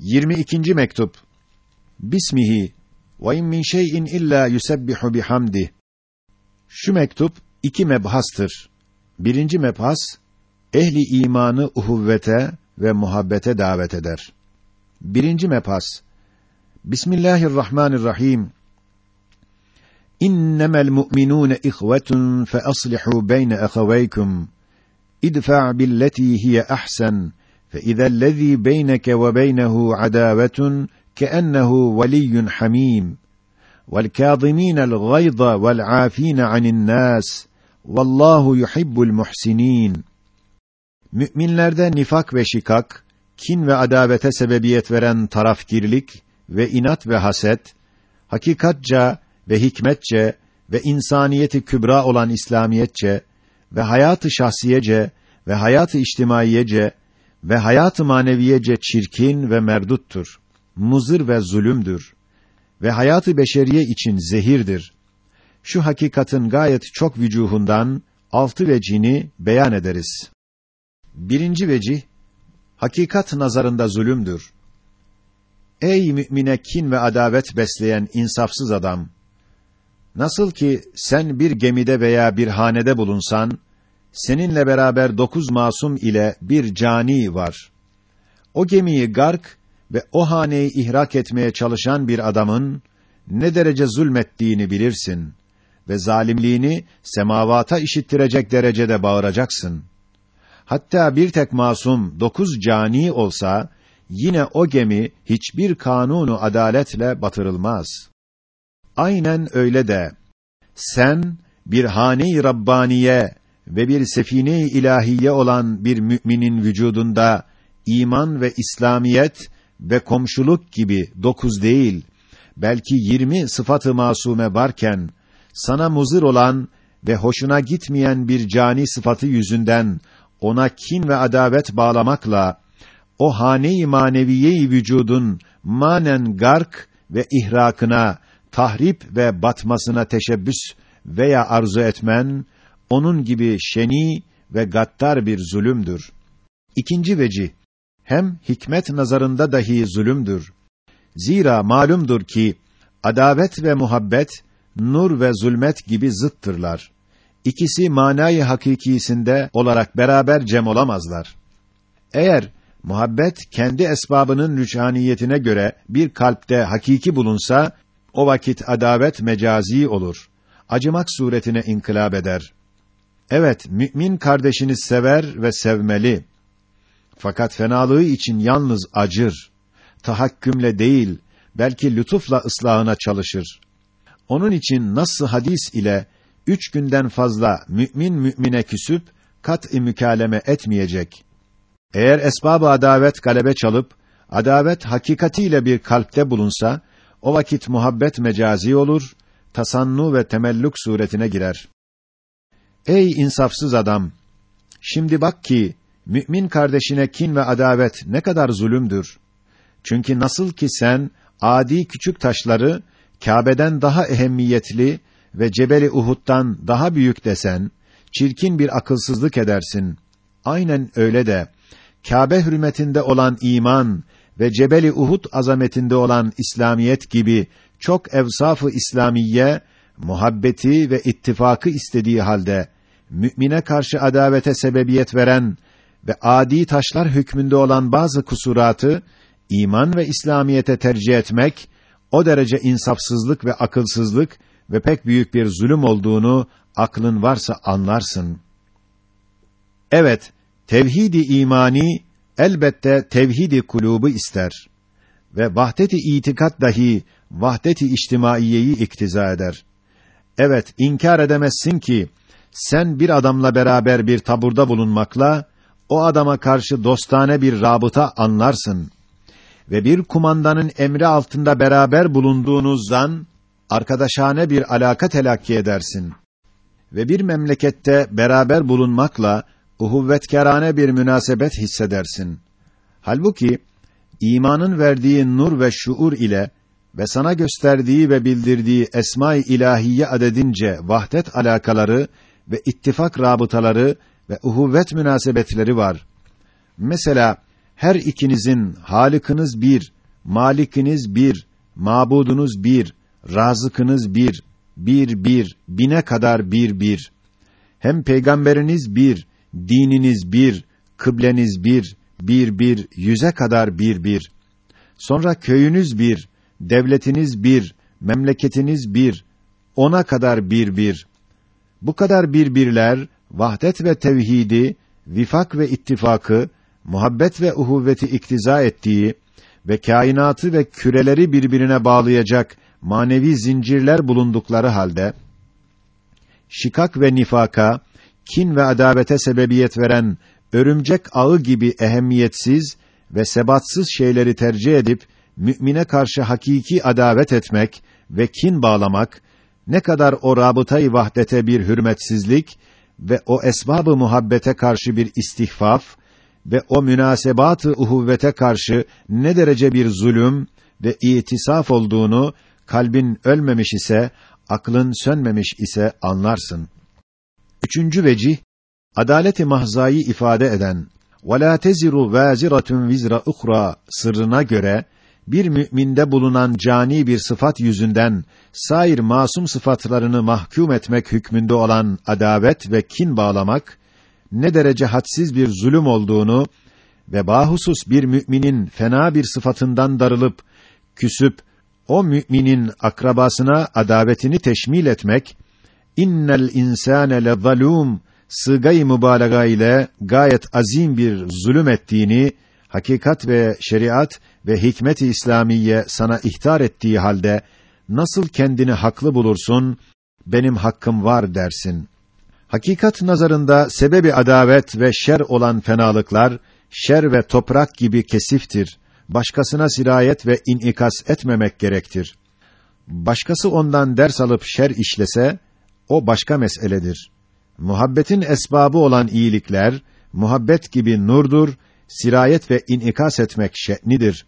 22. mektup. Bismihi ve in min şey'in illa yusebbihu bihamdi. Şu mektup iki mebhastır. Birinci mebhas ehli imanı uhuvvete ve muhabbete davet eder. Birinci mebhas Bismillahirrahmanirrahim. İnnemel mu'minûne ihvetun fe aslihu beyne ahaveykum. İdfa' billeti hiye ahsen. فإذا الذي بينك وبينه عداوة كأنه ولي حميم والكاظمين الغيظ والعافين عن الناس والله يحب المحسنين Müminlerde nifak ve şikak, kin ve adavete sebebiyet veren tarafgirlik ve inat ve haset, hakikatça ve hikmetçe ve insaniyeti kübra olan İslamiyetçe ve hayatı şahsiyece ve hayatı içtimaiyece ve hayat-ı maneviyece çirkin ve merduttur. Muzır ve zulümdür. Ve hayatı beşeriye için zehirdir. Şu hakikatin gayet çok vücuhundan altı vecini beyan ederiz. Birinci vecih, hakikat nazarında zulümdür. Ey mümine kin ve adavet besleyen insafsız adam! Nasıl ki sen bir gemide veya bir hanede bulunsan, seninle beraber dokuz masum ile bir cani var. O gemiyi gark ve o haneyi ihrak etmeye çalışan bir adamın ne derece zulmettiğini bilirsin ve zalimliğini semavata işittirecek derecede bağıracaksın. Hatta bir tek masum dokuz cani olsa yine o gemi hiçbir kanunu adaletle batırılmaz. Aynen öyle de sen bir hane-i rabbaniye ve bir sefine-i ilahiye olan bir müminin vücudunda iman ve İslamiyet ve komşuluk gibi dokuz değil, belki yirmi sıfatı masume varken, sana muzır olan ve hoşuna gitmeyen bir cani sıfatı yüzünden ona kin ve adavet bağlamakla, o hane-i maneviye-i vücudun manen gark ve ihrakına, tahrip ve batmasına teşebbüs veya arzu etmen, onun gibi şeni ve gattar bir zulümdür. İkinci veci, hem hikmet nazarında dahi zulümdür. Zira malumdur ki, adavet ve muhabbet, nur ve zulmet gibi zıttırlar. İkisi manayı hakikisinde olarak beraber cem olamazlar. Eğer muhabbet kendi esbabının rüçhaniyetine göre bir kalpte hakiki bulunsa, o vakit adavet mecazi olur. Acımak suretine inkılap eder. Evet, mümin kardeşini sever ve sevmeli. Fakat fenalığı için yalnız acır. Tahakkümle değil, belki lütufla ıslahına çalışır. Onun için nasıl hadis ile üç günden fazla mümin mümine küsüp kat-ı mükaleme etmeyecek. Eğer esbab-ı adavet galebe çalıp adavet hakikatiyle bir kalpte bulunsa o vakit muhabbet mecazi olur, tasannu ve temelluk suretine girer. Ey insafsız adam! Şimdi bak ki, mümin kardeşine kin ve adavet ne kadar zulümdür. Çünkü nasıl ki sen, adi küçük taşları, Kâbe'den daha ehemmiyetli ve Cebeli Uhud'dan daha büyük desen, çirkin bir akılsızlık edersin. Aynen öyle de, Kâbe hürmetinde olan iman ve Cebeli Uhud azametinde olan İslamiyet gibi çok evsafı İslamiye muhabbeti ve ittifakı istediği halde mümine karşı adavete sebebiyet veren ve adi taşlar hükmünde olan bazı kusuratı iman ve İslamiyete tercih etmek o derece insafsızlık ve akılsızlık ve pek büyük bir zulüm olduğunu aklın varsa anlarsın. Evet, tevhidi imani elbette tevhidi kulubu ister ve vahdeti itikat dahi vahdeti içtimaiyeyi iktiza eder. Evet, inkar edemezsin ki sen bir adamla beraber bir taburda bulunmakla o adama karşı dostane bir rabıta anlarsın ve bir kumandanın emri altında beraber bulunduğunuzdan arkadaşane bir alaka telakki edersin ve bir memlekette beraber bulunmakla uhuvvetkârane bir münasebet hissedersin. Halbuki imanın verdiği nur ve şuur ile ve sana gösterdiği ve bildirdiği esma-i ilahiye adedince vahdet alakaları ve ittifak rabıtaları ve uhuvvet münasebetleri var. Mesela her ikinizin halikiniz bir, malikiniz bir, mabudunuz bir, razıkınız bir, bir bir, bine kadar bir bir. Hem peygamberiniz bir, dininiz bir, kıbleniz bir, bir bir, yüze kadar bir bir. Sonra köyünüz bir, devletiniz bir, memleketiniz bir, ona kadar bir bir. Bu kadar birbirler, vahdet ve tevhidi, vifak ve ittifakı, muhabbet ve uhuvveti iktiza ettiği ve kainatı ve küreleri birbirine bağlayacak manevi zincirler bulundukları halde, şikak ve nifaka, kin ve adavete sebebiyet veren örümcek ağı gibi ehemmiyetsiz ve sebatsız şeyleri tercih edip mümine karşı hakiki adavet etmek ve kin bağlamak ne kadar o rabıtayı vahdete bir hürmetsizlik ve o esbabı muhabbete karşı bir istihfaf ve o münasebatı uhuvvete karşı ne derece bir zulüm ve itisaf olduğunu kalbin ölmemiş ise, aklın sönmemiş ise anlarsın. Üçüncü vecih, adaleti mahzayı ifade eden وَلَا تَزِرُ وَازِرَةٌ vizra اُخْرَى sırrına göre, bir müminde bulunan cani bir sıfat yüzünden sair masum sıfatlarını mahkum etmek hükmünde olan adavet ve kin bağlamak ne derece hadsiz bir zulüm olduğunu ve bahusus bir müminin fena bir sıfatından darılıp küsüp o müminin akrabasına adavetini teşmil etmek innel insane lezalum sıgay mübalağa ile gayet azim bir zulüm ettiğini hakikat ve şeriat ve hikmet-i İslamiye sana ihtar ettiği halde nasıl kendini haklı bulursun? Benim hakkım var dersin. Hakikat nazarında sebebi adavet ve şer olan fenalıklar şer ve toprak gibi kesiftir. Başkasına sirayet ve inikas etmemek gerektir. Başkası ondan ders alıp şer işlese o başka meseledir. Muhabbetin esbabı olan iyilikler muhabbet gibi nurdur, sirayet ve inikas etmek şe'nidir.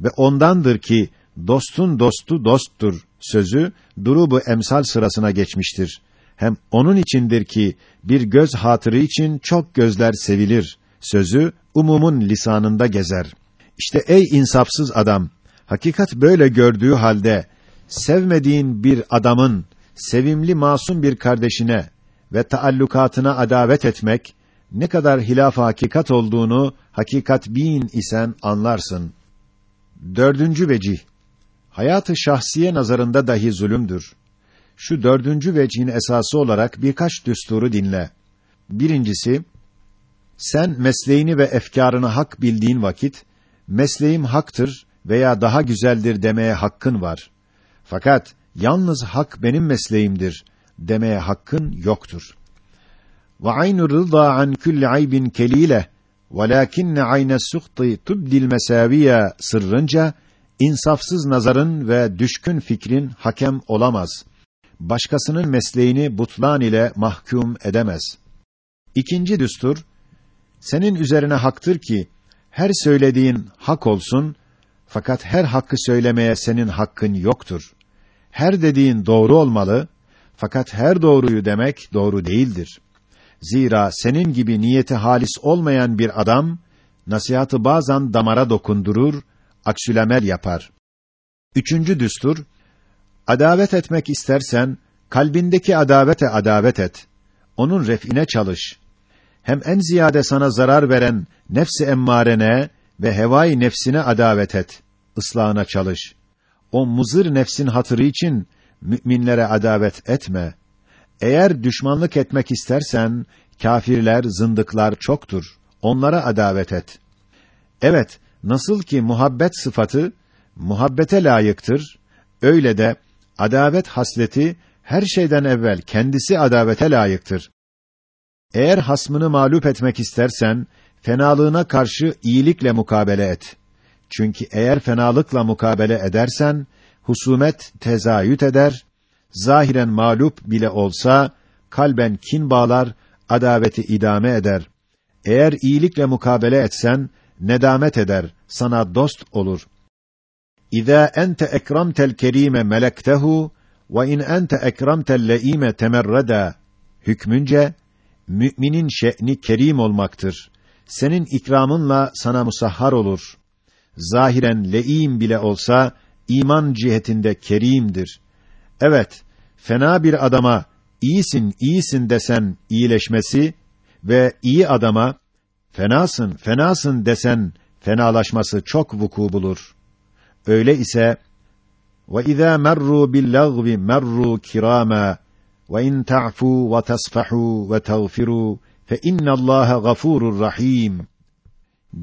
Ve ondandır ki dostun dostu dosttur sözü durubu emsal sırasına geçmiştir. Hem onun içindir ki bir göz hatırı için çok gözler sevilir sözü umumun lisanında gezer. İşte ey insafsız adam, hakikat böyle gördüğü halde sevmediğin bir adamın sevimli masum bir kardeşine ve taallukatına adavet etmek ne kadar hilaf hakikat olduğunu hakikat bin isen anlarsın. Dördüncü vecih. Hayatı şahsiye nazarında dahi zulümdür. Şu dördüncü vecihin esası olarak birkaç düsturu dinle. Birincisi, sen mesleğini ve efkarını hak bildiğin vakit, mesleğim haktır veya daha güzeldir demeye hakkın var. Fakat yalnız hak benim mesleğimdir demeye hakkın yoktur. Ve aynur rıza an kulli aybin kelile velakinne ayne suhti tubdil mesaviya sırrınca insafsız nazarın ve düşkün fikrin hakem olamaz. Başkasının mesleğini butlan ile mahkum edemez. İkinci düstur senin üzerine haktır ki her söylediğin hak olsun fakat her hakkı söylemeye senin hakkın yoktur. Her dediğin doğru olmalı fakat her doğruyu demek doğru değildir. Zira senin gibi niyeti halis olmayan bir adam nasihatı bazen damara dokundurur, aksülemel yapar. Üçüncü düstur adavet etmek istersen kalbindeki adavete adavet et. Onun refine çalış hem en ziyade sana zarar veren nefsi emmarene ve hevai nefsine adavet et. Islahına çalış. O muzır nefsin hatırı için müminlere adavet etme. Eğer düşmanlık etmek istersen kâfirler, zındıklar çoktur. Onlara adavet et. Evet, nasıl ki muhabbet sıfatı muhabbete layıktır, öyle de adavet hasleti her şeyden evvel kendisi adavete layıktır. Eğer hasmını mağlup etmek istersen, fenalığına karşı iyilikle mukabele et. Çünkü eğer fenalıkla mukabele edersen, husumet tezayüt eder, zahiren mağlup bile olsa, kalben kin bağlar, adaveti idame eder. Eğer iyilikle mukabele etsen, nedamet eder, sana dost olur. İza ente ekramtel kerime melektehu ve in ente ekramtel leime temerreda hükmünce müminin şe'ni kerim olmaktır. senin ikramınla sana musahhar olur. Zahiren le'im bile olsa, iman cihetinde kerimdir. Evet, fena bir adama iyisin, iyisin desen iyileşmesi ve iyi adama fenasın, fenasın desen fenalaşması çok vuku bulur. Öyle ise ve izâ merru bil-lagvi merru kirâma ve in ta'fu ve tasfahu ve tağfiru fe innallaha gafurur rahim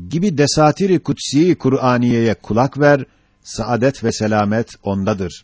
gibi desatiri kutsi Kur'aniyeye kulak ver, saadet ve selamet ondadır.